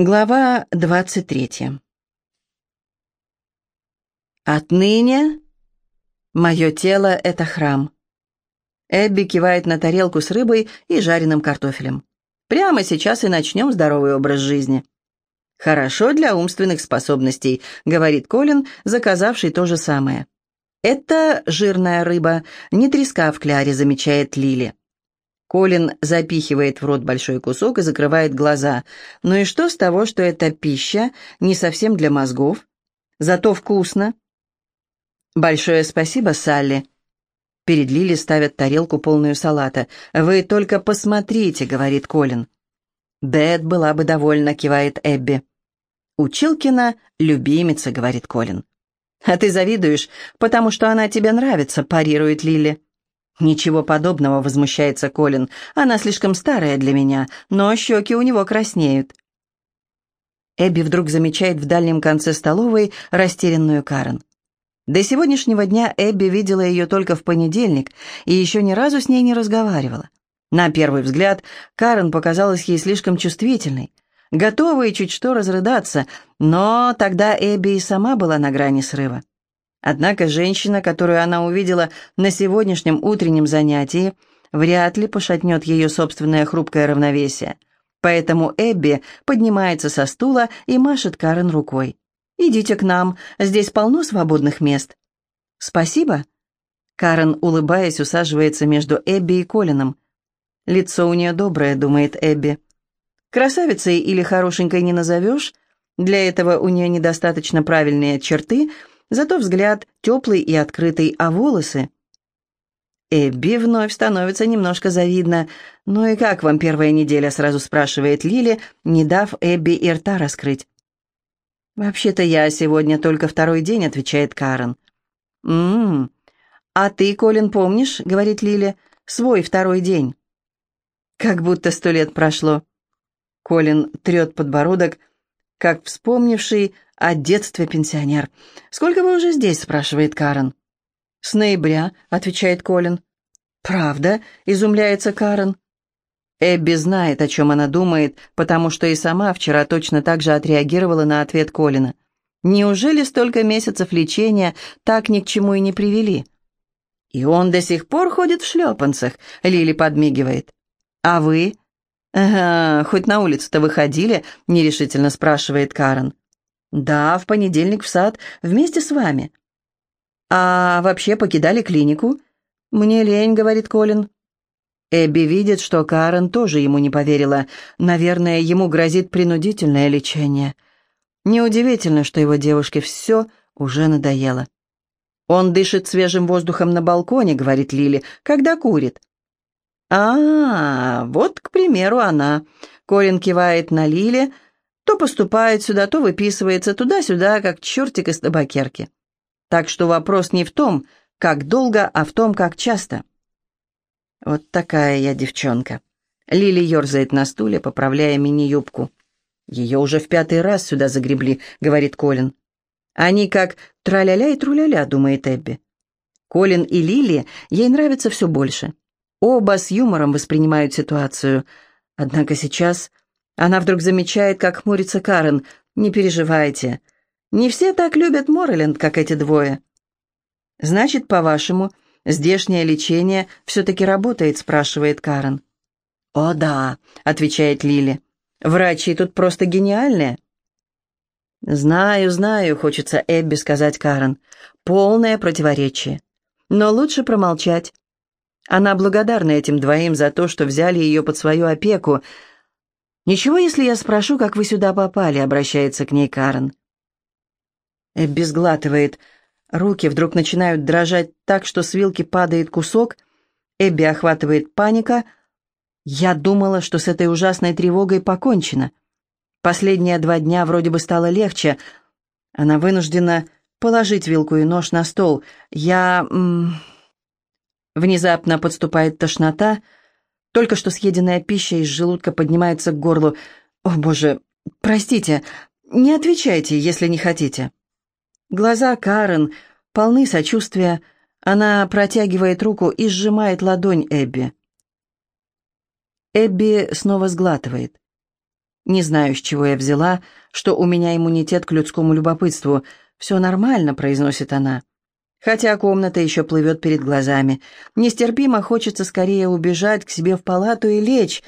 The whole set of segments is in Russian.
Глава 23 «Отныне мое тело — это храм». Эбби кивает на тарелку с рыбой и жареным картофелем. «Прямо сейчас и начнем здоровый образ жизни». «Хорошо для умственных способностей», — говорит Колин, заказавший то же самое. «Это жирная рыба, не треска в кляре», — замечает Лили. Колин запихивает в рот большой кусок и закрывает глаза. Ну и что с того, что эта пища не совсем для мозгов? Зато вкусно. Большое спасибо, Салли. Перед Лили ставят тарелку полную салата. «Вы только посмотрите», — говорит Колин. «Бет была бы довольна», — кивает Эбби. «Училкина — любимица», — говорит Колин. «А ты завидуешь, потому что она тебе нравится», — парирует Лили. «Ничего подобного», — возмущается Колин. «Она слишком старая для меня, но щеки у него краснеют». Эбби вдруг замечает в дальнем конце столовой растерянную Карен. До сегодняшнего дня Эбби видела ее только в понедельник и еще ни разу с ней не разговаривала. На первый взгляд Карен показалась ей слишком чувствительной, готовой чуть что разрыдаться, но тогда Эбби и сама была на грани срыва. Однако женщина, которую она увидела на сегодняшнем утреннем занятии, вряд ли пошатнет ее собственное хрупкое равновесие. Поэтому Эбби поднимается со стула и машет Карен рукой. «Идите к нам, здесь полно свободных мест». «Спасибо». Карен, улыбаясь, усаживается между Эбби и Колином. Лицо у нее доброе, думает Эбби. Красавицей или хорошенькой не назовешь. Для этого у нее недостаточно правильные черты — Зато взгляд теплый и открытый, а волосы... Эбби вновь становится немножко завидно. «Ну и как вам первая неделя?» — сразу спрашивает Лили, не дав Эбби и рта раскрыть. «Вообще-то я сегодня только второй день», — отвечает Карен. «М-м, а ты, Колин, помнишь?» — говорит Лили. «Свой второй день». «Как будто сто лет прошло». Колин трет подбородок, как вспомнивший о детстве пенсионер. «Сколько вы уже здесь?» — спрашивает Карен. «С ноября», — отвечает Колин. «Правда?» — изумляется Карен. Эбби знает, о чем она думает, потому что и сама вчера точно так же отреагировала на ответ Колина. Неужели столько месяцев лечения так ни к чему и не привели? И он до сих пор ходит в шлепанцах, Лили подмигивает. А вы? Ага, хоть на улицу-то выходили, нерешительно спрашивает Карен. «Да, в понедельник в сад, вместе с вами». «А вообще покидали клинику?» «Мне лень», — говорит Колин. Эбби видит, что Карен тоже ему не поверила. Наверное, ему грозит принудительное лечение. Неудивительно, что его девушке все уже надоело. «Он дышит свежим воздухом на балконе», — говорит Лили, — «когда курит». «А, вот, к примеру, она». Колин кивает на Лили, — то поступает сюда, то выписывается туда-сюда, как чертик из табакерки. Так что вопрос не в том, как долго, а в том, как часто. Вот такая я девчонка. Лили ерзает на стуле, поправляя мини-юбку. «Ее уже в пятый раз сюда загребли», — говорит Колин. «Они как траля-ля и труля-ля», — думает Эбби. Колин и Лили ей нравится все больше. Оба с юмором воспринимают ситуацию. Однако сейчас она вдруг замечает, как хмурится Карен. «Не переживайте. Не все так любят Морриленд, как эти двое». «Значит, по-вашему, здешнее лечение все-таки работает?» спрашивает Карен. «О, да», — отвечает Лили. «Врачи тут просто гениальные». «Знаю, знаю», — хочется Эбби сказать Карен. «Полное противоречие. Но лучше промолчать». Она благодарна этим двоим за то, что взяли ее под свою опеку, «Ничего, если я спрошу, как вы сюда попали?» — обращается к ней Карен. Эбби сглатывает. Руки вдруг начинают дрожать так, что с вилки падает кусок. Эбби охватывает паника. «Я думала, что с этой ужасной тревогой покончено. Последние два дня вроде бы стало легче. Она вынуждена положить вилку и нож на стол. Я...» Внезапно подступает тошнота — только что съеденная пища из желудка поднимается к горлу. «О, боже, простите, не отвечайте, если не хотите». Глаза Карен полны сочувствия. Она протягивает руку и сжимает ладонь Эбби. Эбби снова сглатывает. Не знаю, с чего я взяла, что у меня иммунитет к людскому любопытству. «Все нормально», — произносит она. Хотя комната еще плывет перед глазами. Нестерпимо хочется скорее убежать к себе в палату и лечь.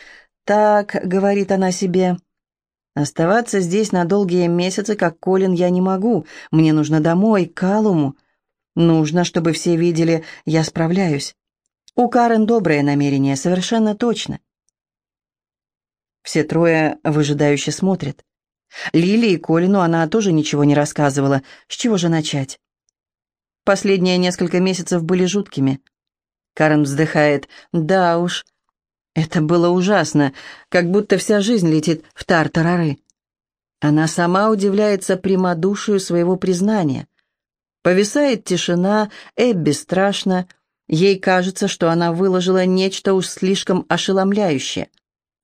«Так», — говорит она себе, — «оставаться здесь на долгие месяцы, как Колин, я не могу. Мне нужно домой, к Калуму. Нужно, чтобы все видели, я справляюсь. У Карен доброе намерение, совершенно точно». Все трое выжидающе смотрят. Лили и Колину она тоже ничего не рассказывала. С чего же начать? Последние несколько месяцев были жуткими. Карен вздыхает. «Да уж, это было ужасно, как будто вся жизнь летит в тартарары». Она сама удивляется прямодушию своего признания. Повисает тишина, Эбби страшно. Ей кажется, что она выложила нечто уж слишком ошеломляющее.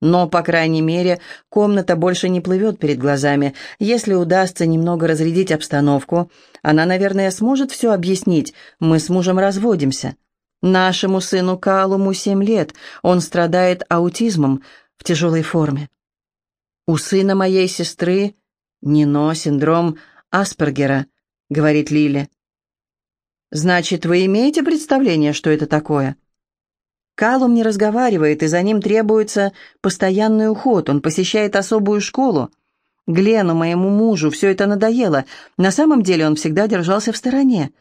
Но, по крайней мере, комната больше не плывет перед глазами. Если удастся немного разрядить обстановку, она, наверное, сможет все объяснить. Мы с мужем разводимся. Нашему сыну Калуму семь лет. Он страдает аутизмом в тяжелой форме. У сына моей сестры Нино синдром Аспергера, говорит Лили. Значит, вы имеете представление, что это такое? Калум не разговаривает, и за ним требуется постоянный уход. Он посещает особую школу. Глену, моему мужу, все это надоело. На самом деле он всегда держался в стороне.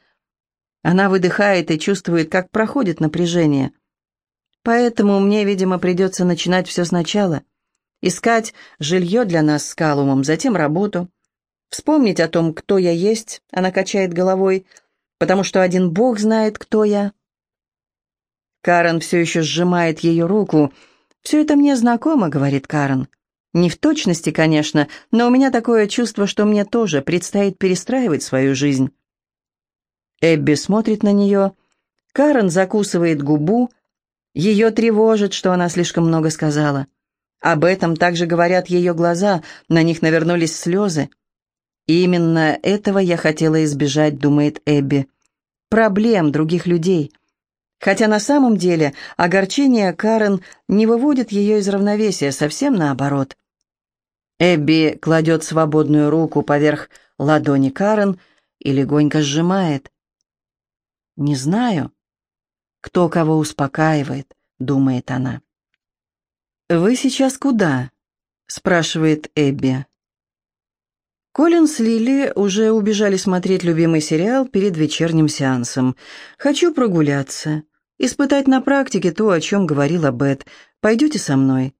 Она выдыхает и чувствует, как проходит напряжение. Поэтому мне, видимо, придется начинать все сначала. Искать жилье для нас с Калумом, затем работу. Вспомнить о том, кто я есть, она качает головой, потому что один Бог знает, кто я. Карен все еще сжимает ее руку. «Все это мне знакомо», — говорит Карен. «Не в точности, конечно, но у меня такое чувство, что мне тоже предстоит перестраивать свою жизнь». Эбби смотрит на нее. Карен закусывает губу. Ее тревожит, что она слишком много сказала. Об этом также говорят ее глаза, на них навернулись слезы. Именно этого я хотела избежать, думает Эбби. Проблем других людей — Хотя на самом деле огорчение Карен не выводит ее из равновесия, совсем наоборот. Эбби кладет свободную руку поверх ладони Карен и легонько сжимает. «Не знаю, кто кого успокаивает», — думает она. «Вы сейчас куда?» — спрашивает Эбби. Колин с Лили уже убежали смотреть любимый сериал перед вечерним сеансом. «Хочу прогуляться, испытать на практике то, о чем говорила Бет. Пойдете со мной?»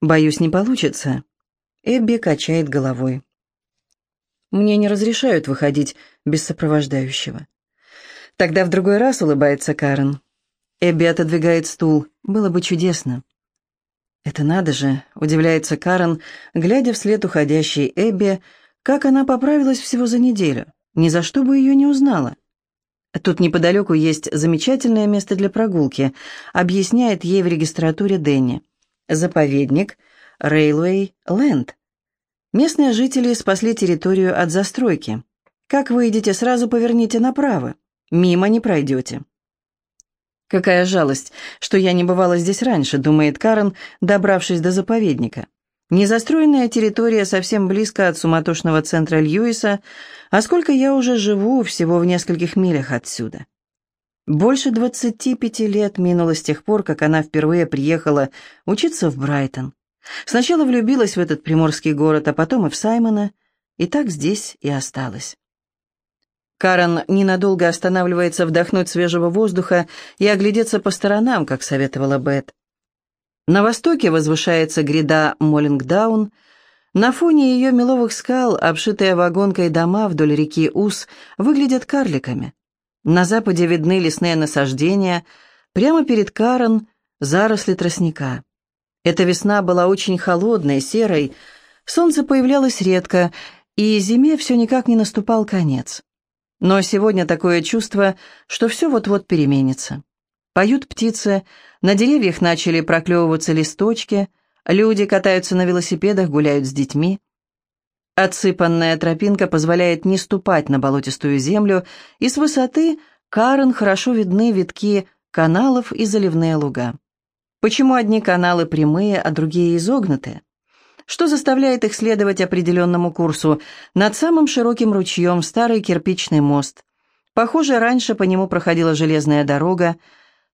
«Боюсь, не получится». Эбби качает головой. «Мне не разрешают выходить без сопровождающего». «Тогда в другой раз улыбается Карен». Эбби отодвигает стул. «Было бы чудесно». «Это надо же», — удивляется Карен, глядя вслед уходящей Эбби, — как она поправилась всего за неделю? Ни за что бы ее не узнала. Тут неподалеку есть замечательное место для прогулки, объясняет ей в регистратуре Дэнни. Заповедник Рейлвей Ленд. Местные жители спасли территорию от застройки. Как выйдете, сразу поверните направо. Мимо не пройдете. Какая жалость, что я не бывала здесь раньше, думает Карен, добравшись до заповедника. Незастроенная территория совсем близко от суматошного центра Льюиса, а сколько я уже живу всего в нескольких милях отсюда. Больше 25 лет минуло с тех пор, как она впервые приехала учиться в Брайтон. Сначала влюбилась в этот приморский город, а потом и в Саймона, и так здесь и осталась. Карен ненадолго останавливается вдохнуть свежего воздуха и оглядеться по сторонам, как советовала Бет. На востоке возвышается гряда Моллингдаун. На фоне ее меловых скал, обшитые вагонкой дома вдоль реки Ус, выглядят карликами. На западе видны лесные насаждения, прямо перед Карен заросли тростника. Эта весна была очень холодной, серой, солнце появлялось редко, и зиме все никак не наступал конец. Но сегодня такое чувство, что все вот-вот переменится. Поют птицы, на деревьях начали проклевываться листочки, люди катаются на велосипедах, гуляют с детьми. Отсыпанная тропинка позволяет не ступать на болотистую землю, и с высоты Карен хорошо видны витки каналов и заливные луга. Почему одни каналы прямые, а другие изогнутые? что заставляет их следовать определенному курсу. Над самым широким ручьем старый кирпичный мост. Похоже, раньше по нему проходила железная дорога.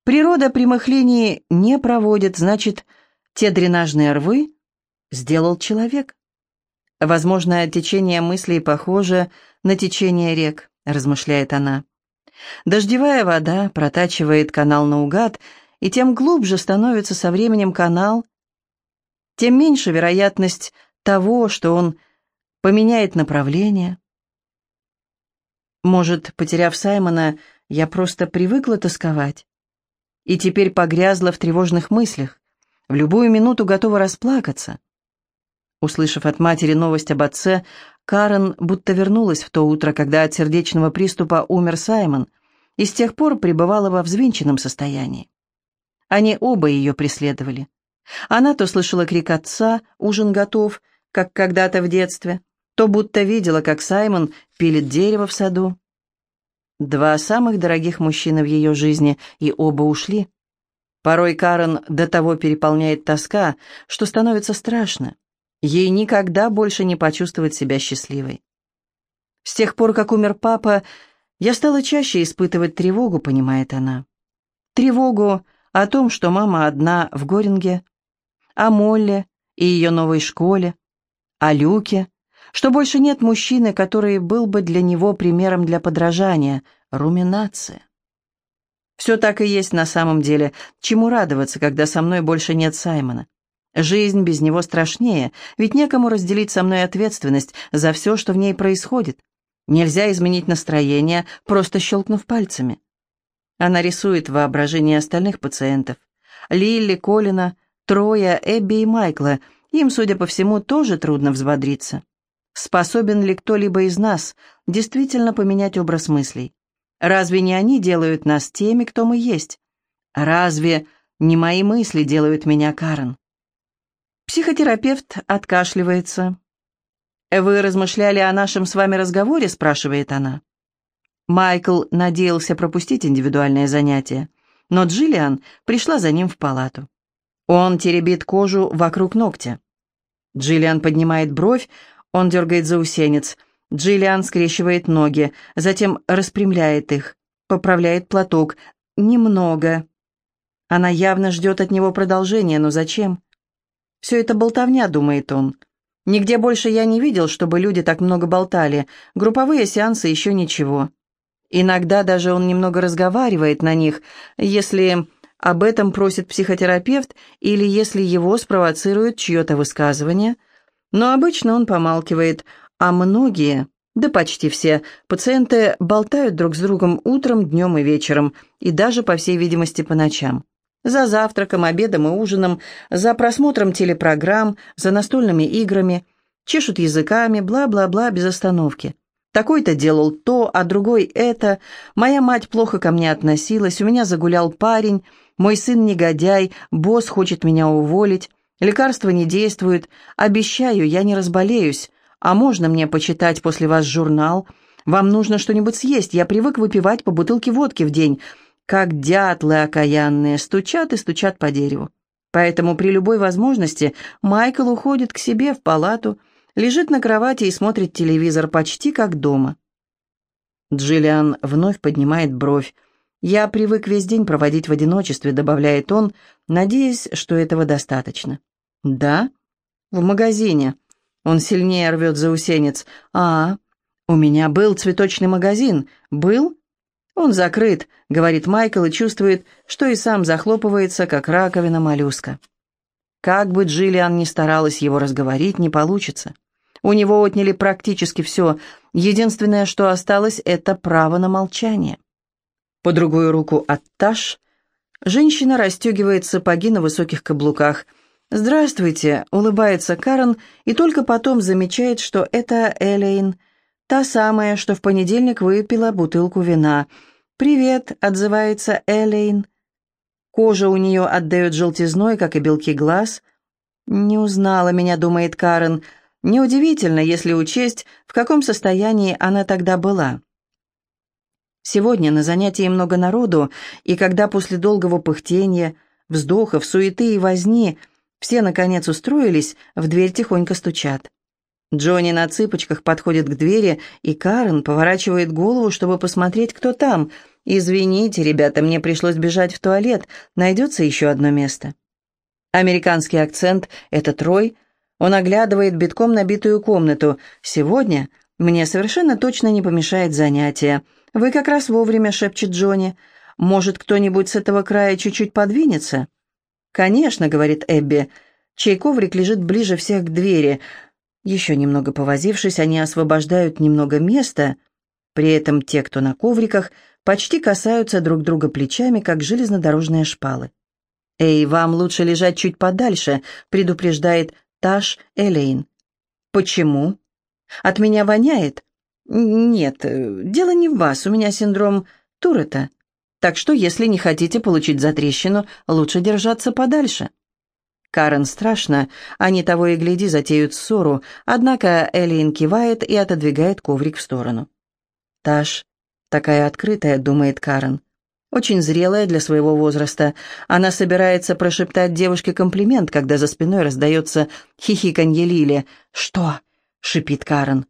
Природа прямых линий не проводит, значит, те дренажные рвы сделал человек. Возможно, течение мыслей похоже на течение рек, размышляет она. Дождевая вода протачивает канал наугад, и тем глубже становится со временем канал, тем меньше вероятность того, что он поменяет направление. Может, потеряв Саймона, я просто привыкла тосковать и теперь погрязла в тревожных мыслях, в любую минуту готова расплакаться. Услышав от матери новость об отце, Карен будто вернулась в то утро, когда от сердечного приступа умер Саймон, и с тех пор пребывала во взвинченном состоянии. Они оба ее преследовали. Она то слышала крик отца «Ужин готов», как когда-то в детстве, то будто видела, как Саймон пилит дерево в саду. Два самых дорогих мужчины в ее жизни, и оба ушли. Порой Карен до того переполняет тоска, что становится страшно. Ей никогда больше не почувствовать себя счастливой. С тех пор, как умер папа, я стала чаще испытывать тревогу, понимает она. Тревогу о том, что мама одна в Горинге, о Молле и ее новой школе, о Люке, что больше нет мужчины, который был бы для него примером для подражания, руминация. Все так и есть на самом деле. Чему радоваться, когда со мной больше нет Саймона? Жизнь без него страшнее, ведь некому разделить со мной ответственность за все, что в ней происходит. Нельзя изменить настроение, просто щелкнув пальцами. Она рисует воображение остальных пациентов. Лилли, Колина, Троя, Эбби и Майкла. Им, судя по всему, тоже трудно взбодриться. Способен ли кто-либо из нас действительно поменять образ мыслей? Разве не они делают нас теми, кто мы есть? Разве не мои мысли делают меня Карен? Психотерапевт откашливается. «Вы размышляли о нашем с вами разговоре?» – спрашивает она. Майкл надеялся пропустить индивидуальное занятие, но Джиллиан пришла за ним в палату. Он теребит кожу вокруг ногтя. Джиллиан поднимает бровь, он дергает заусенец. Джиллиан скрещивает ноги, затем распрямляет их, поправляет платок. Немного. Она явно ждет от него продолжения, но зачем? Все это болтовня, думает он. Нигде больше я не видел, чтобы люди так много болтали. Групповые сеансы еще ничего. Иногда даже он немного разговаривает на них, если об этом просит психотерапевт или если его спровоцирует чье-то высказывание – но обычно он помалкивает, а многие, да почти все, пациенты болтают друг с другом утром, днем и вечером, и даже, по всей видимости, по ночам. За завтраком, обедом и ужином, за просмотром телепрограмм, за настольными играми, чешут языками, бла-бла-бла, без остановки. Такой-то делал то, а другой это. Моя мать плохо ко мне относилась, у меня загулял парень, мой сын негодяй, босс хочет меня уволить. Лекарства не действуют. Обещаю, я не разболеюсь. А можно мне почитать после вас журнал? Вам нужно что-нибудь съесть. Я привык выпивать по бутылке водки в день. Как дятлы окаянные, стучат и стучат по дереву. Поэтому при любой возможности Майкл уходит к себе в палату, лежит на кровати и смотрит телевизор почти как дома. Джиллиан вновь поднимает бровь. «Я привык весь день проводить в одиночестве», — добавляет он, надеясь, что этого достаточно. «Да? В магазине». Он сильнее рвет заусенец. «А, у меня был цветочный магазин. Был?» «Он закрыт», — говорит Майкл и чувствует, что и сам захлопывается, как раковина моллюска. Как бы Джиллиан ни старалась его разговорить, не получится. У него отняли практически все. Единственное, что осталось, это право на молчание. По другую руку от Таш женщина расстегивает сапоги на высоких каблуках. «Здравствуйте», — улыбается Карен, и только потом замечает, что это Элейн, та самая, что в понедельник выпила бутылку вина. «Привет», — отзывается Элейн. Кожа у нее отдает желтизной, как и белки глаз. «Не узнала меня», — думает Карен. «Неудивительно, если учесть, в каком состоянии она тогда была». Сегодня на занятии много народу, и когда после долгого пыхтения, вздохов, суеты и возни Все, наконец, устроились, в дверь тихонько стучат. Джонни на цыпочках подходит к двери, и Карен поворачивает голову, чтобы посмотреть, кто там. «Извините, ребята, мне пришлось бежать в туалет. Найдется еще одно место». Американский акцент — это Трой. Он оглядывает битком набитую комнату. «Сегодня мне совершенно точно не помешает занятие. Вы как раз вовремя», — шепчет Джонни. «Может, кто-нибудь с этого края чуть-чуть подвинется?» «Конечно», — говорит Эбби. Чей коврик лежит ближе всех к двери. Еще немного повозившись, они освобождают немного места. При этом те, кто на ковриках, почти касаются друг друга плечами, как железнодорожные шпалы. «Эй, вам лучше лежать чуть подальше», — предупреждает Таш Элейн. «Почему?» «От меня воняет?» «Нет, дело не в вас, у меня синдром Туретта. Так что, если не хотите получить затрещину, лучше держаться подальше. Карен страшно, они того и гляди затеют ссору, однако Эллиен кивает и отодвигает коврик в сторону. Таш, такая открытая, думает Карен. Очень зрелая для своего возраста. Она собирается прошептать девушке комплимент, когда за спиной раздается хихиканье Лили. «Что?» — шипит Карен.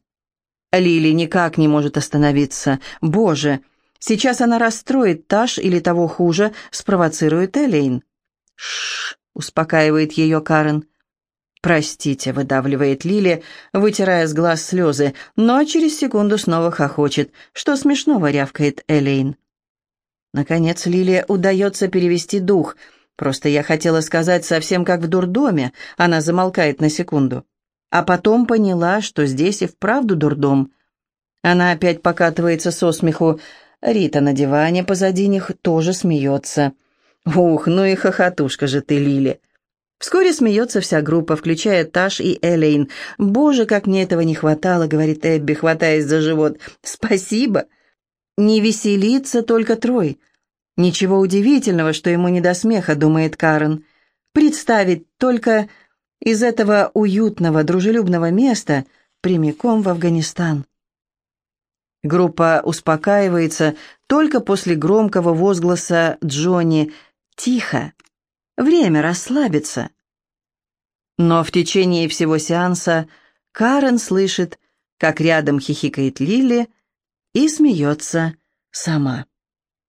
Лили никак не может остановиться. «Боже!» Сейчас она расстроит Таш или того хуже, спровоцирует Элейн. Шш, успокаивает ее Карен. «Простите», — выдавливает Лили, вытирая с глаз слезы, но через секунду снова хохочет. «Что смешного?» — рявкает Элейн. Наконец Лиле удается перевести дух. «Просто я хотела сказать совсем как в дурдоме», — она замолкает на секунду. А потом поняла, что здесь и вправду дурдом. Она опять покатывается со смеху. Рита на диване позади них тоже смеется. «Ух, ну и хохотушка же ты, Лили!» Вскоре смеется вся группа, включая Таш и Элейн. «Боже, как мне этого не хватало», — говорит Эбби, хватаясь за живот. «Спасибо!» «Не веселится только Трой». «Ничего удивительного, что ему не до смеха», — думает Карен. «Представить только из этого уютного, дружелюбного места прямиком в Афганистан». Группа успокаивается только после громкого возгласа Джонни «Тихо! Время расслабиться!» Но в течение всего сеанса Карен слышит, как рядом хихикает Лили и смеется сама.